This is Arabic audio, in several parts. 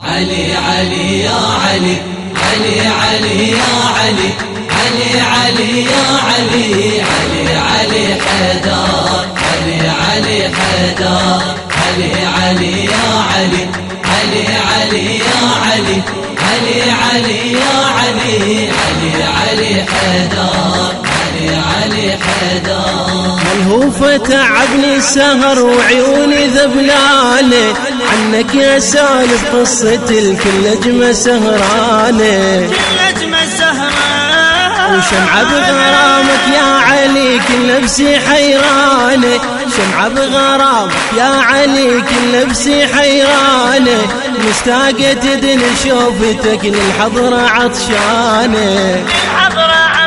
علي علي يا علي. علي علي يا علي. علي علي يا علي. علي علي حيدر. علي علي حيدر. علي علي يا علي. علي علي يا علي. علي علي يا علي. علي علي حيدر. علي حيدر ملهوفة تعبني السهر وعيوني ذبلانة عنك يا سالف قصة الكل أجمى سهرانة كل أجمل سهران وشمعة بغرامك يا علي كل نفسي حيرانة شمعة بغرامك يا علي كل نفسي حيرانة مشتاقة تدن شوفتك للحضرة عطشانة الحضرة عبدان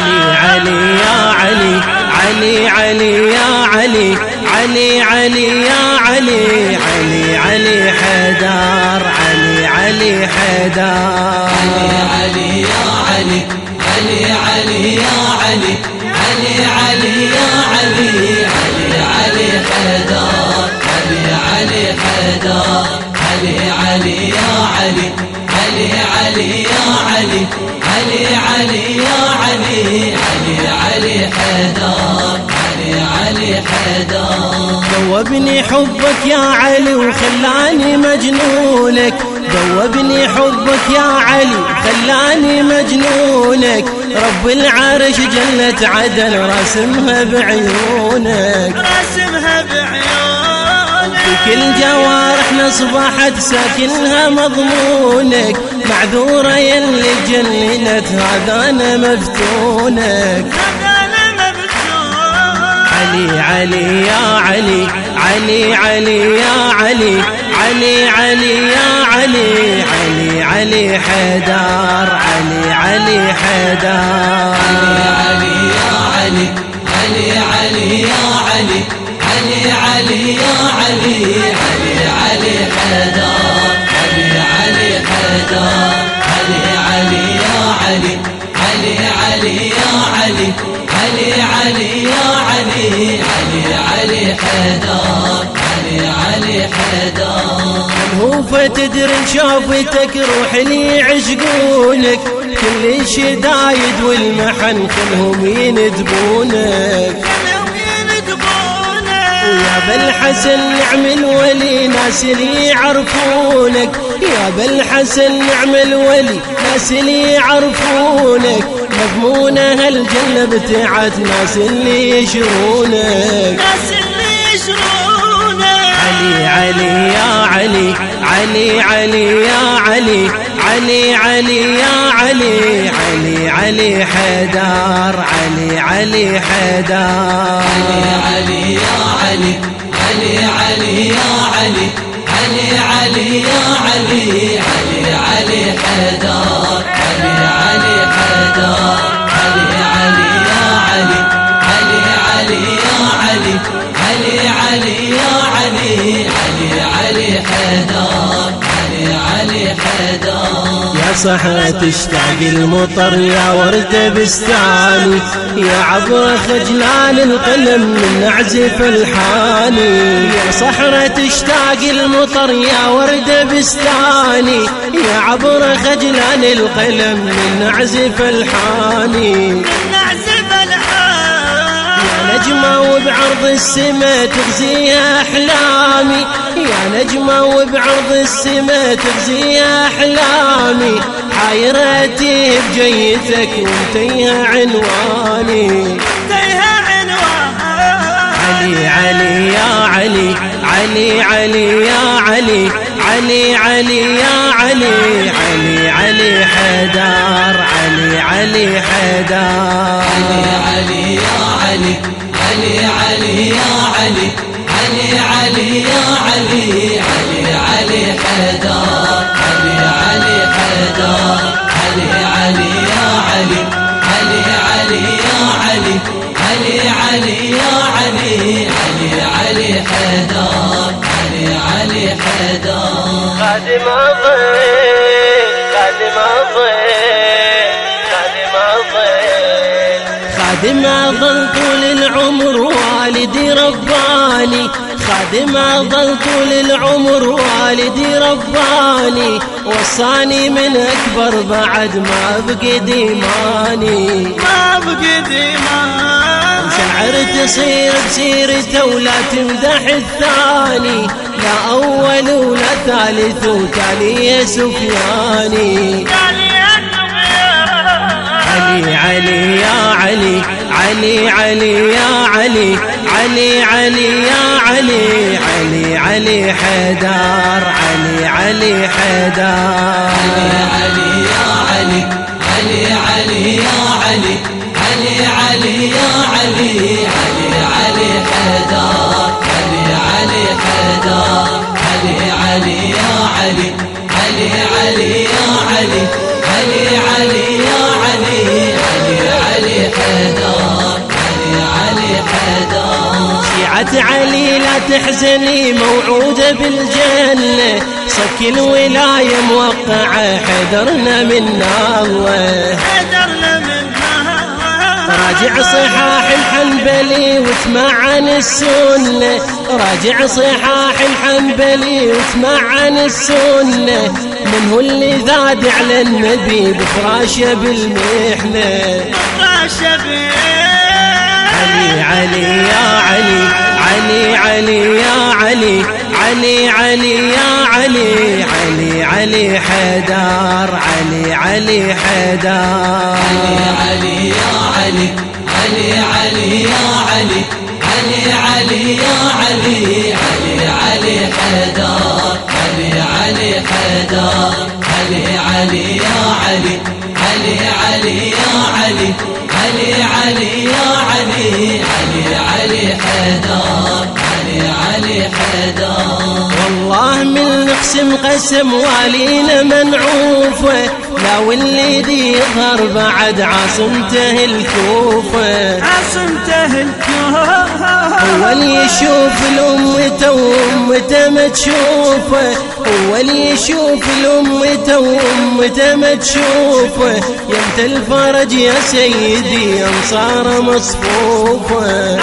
علي علي يا علي علي علي يا علي علي علي يا علي علي علي حيدر علي علي حيدر علي علي يا علي علي علي يا علي علي علي يا علي علي علي حيدر علي علي حيدر علي علي يا علي علي علي يا علي علي يا علي. علي علي حيدر. علي علي حيدر. ذوبني حبك يا علي وخلاني مجنونك. ذوبني حبك يا علي خلاني مجنونك. رب العرش جنة عدن رسمها بعيونك. راسمها بعيونك كل جوارحنا اصبحت ساكنها مضمونك معذورة يلي جننت هذا أنا مفتونك. علي علي يا علي علي علي يا علي علي علي يا علي علي علي حيدر علي علي حيدر. حيدر علي علي يا علي علي علي يا علي علي علي يا علي علي علي حيدر علي علي ملهوفة تدري شوفتك روح لي يعشقونك كل الشدايد والمحن كلهم يندبونك. يا بالحسن نعم الولي ناس اللي يعرفونك. يا بالحسن نعم الولي ناس اللي يعرفونك. مضمونة هالجنة بتاعت ناس اللي يشرونك. ناس اللي يشرونك. علي علي يا علي علي علي يا علي علي علي يا علي علي علي حيدر علي علي حيدر. علي يا علي علي علي يا علي علي علي يا علي علي علي حيدر علي علي حيدر علي علي يا علي علي علي يا علي علي علي يا علي علي علي حيدر حيدر يا صحرا تشتاق المطر يا وردة بستاني يا عبر خجلان القلم من أعزف الحاني. يا صحرا تشتاق المطر يا وردة بستاني يا عبر خجلان القلم من أعزف الحاني. نعزف الحال يا نجمة وبعرض السما تغزيها أحلامي. يا نجمة وبعرض السما تغزيها أحلامي حايرتي بجيتك وانتيها عنواني تيها عنوان علي علي يا علي علي علي يا علي علي علي يا علي علي علي حيدر علي علي حيدر علي يا علي علي علي يا علي علي علي يا علي علي علي حيدر علي علي حيدر علي علي يا علي علي علي يا علي علي علي يا علي علي علي حيدر علي علي حيدر خادم الضيف خادم الضيف خادم الضيف خادم ظل طول العمر والدي رباني. خادم ظل طول العمر والدي رباني. وصاني من أكبر بعد ما بقي ديماني. ما بقي ديمان شعر تصير بسيرته ولا تمدح الثاني. لا أول ولا ثالث وتالي يا سفياني. علي علي علي يا علي علي علي يا علي علي علي حيدر علي علي حيدر. علي علي تحزني موعودة بالجنة. صك الولاية موقعة حذرنا من الله حيدرنا منها راجع صحاح الحنبلي واسمع عن السنة. راجع صحاح الحنبلي واسمع عن السنة. من هو اللي ذاد على النبي بفراشه بالمحنة. علي علي يا علي. علي علي يا علي علي علي يا علي علي علي حيدر علي علي حيدر علي يا علي علي علي يا علي علي علي يا علي علي علي حيدر علي علي حيدر علي علي يا علي علي علي يا علي علي علي يا علي علي علي حيدر نقسم قسم والينا منعوفة لا واللي دي يظهر بعد عاصمته الكوفة عاصمته الكوفة هو اللي يشوف الأمته وأمته ما تشوفه هو اللي يشوف الأمته وأمته ما تشوفه يمت الفرج يا سيدي أنصار مصفوفة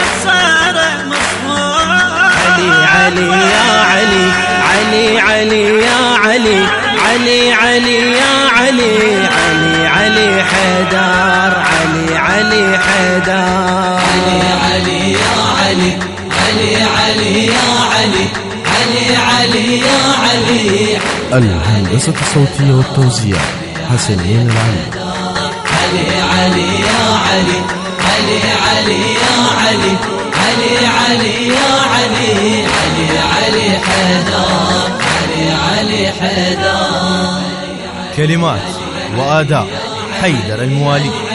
علي علي يا علي علي علي حيدر علي علي حيدر علي علي يا علي علي علي يا علي علي علي يا علي الهندسة الصوتية والتوزيع حسنين العلي علي علي يا علي علي علي يا علي علي علي يا علي علي علي حيدر علي علي حيدر كلمات وآداء حيدر الموالي.